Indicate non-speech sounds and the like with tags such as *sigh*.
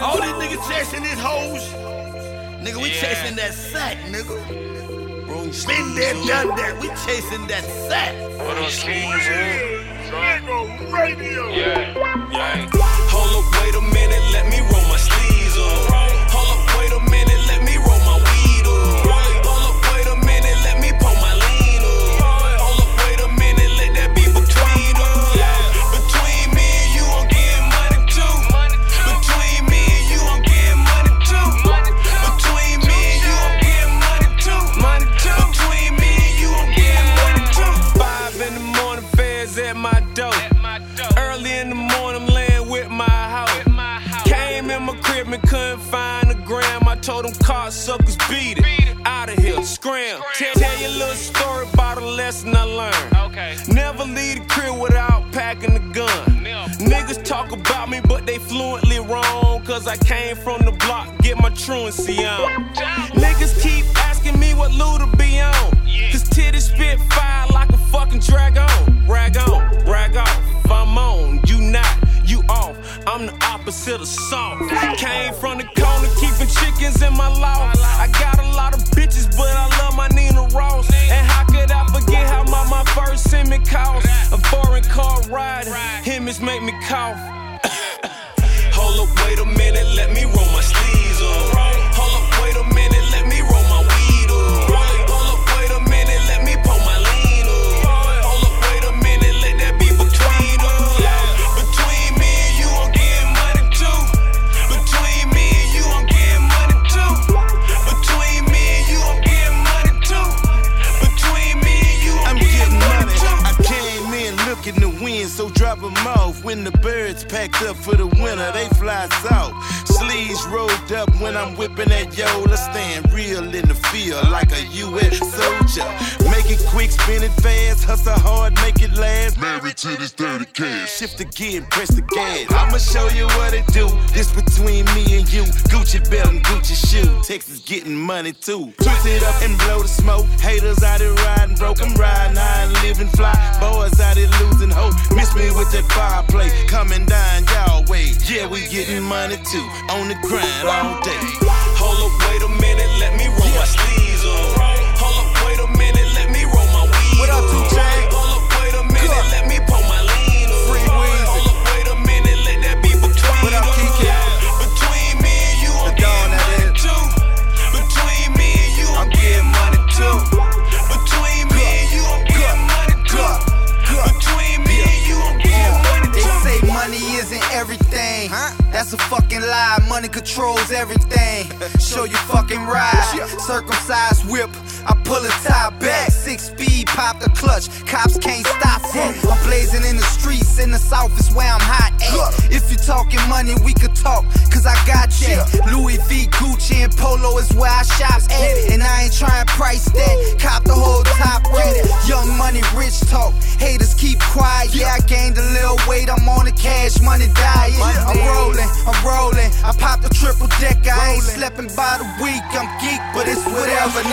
All these niggas chasing these hoes. Nigga, we chasing that sack, nigga. Been there, done that. We chasing that sack. Put on sleeves, Nigga, radio. yeah, yeah. At my door. Early in the morning, I'm laying with my house. Came in my crib and couldn't find a gram. I told them car suckers beat it. Out of here, scram. Tell, tell you a little story about a lesson I learned. Okay. Never leave the crib without packing the gun. Niggas talk about me, but they fluently wrong. Cause I came from the block, get my truancy on. Niggas keep asking me what Luda be on. Cause titties spit fire like a fucking dragon. The opposite of soft. Came from the corner, keeping chickens in my loft. I got a lot of bitches, but I love my Nina Ross. And how could I forget how my, my first semi cost? A foreign car ride, image make me cough. *coughs* Hold up, wait a minute, let me roll my sleeves up, so drop 'em off. When the birds packed up for the winter, they fly south. Sleeves rolled up when I'm whipping that yo. I stand real in the field like a U.S. soldier. Make it quick, spin it fast, hustle hard, make it last. Married to this dirty cash. Shift again, press the gas. I'ma show you what it do. This between me and you. Gucci belt and Gucci shoe. Texas getting money too. Twist it up and blow the smoke. Haters out here riding, broke 'em riding living fly. Boys out here losing hope. Miss me with that fireplace. Coming down y'all way. Yeah, we getting money too. On the grind all day. Hold up, wait a minute, let me roll my sleeves fucking lie. Money controls everything. *laughs* Show you fucking ride. Circumcised whip. I pull a top back. Six speed, pop the clutch. Cops can't stop it. I'm blazing in the streets. In the south is where I'm hot at. If you talking money, we could talk. Cause I got you. Louis V, Gucci, and Polo is where I shop at. And I ain't trying to price that. Cop the whole I'm rolling, I'm rolling. I popped the triple deck. I ain't sleeping by the week. I'm geek, but it's whatever, nigga.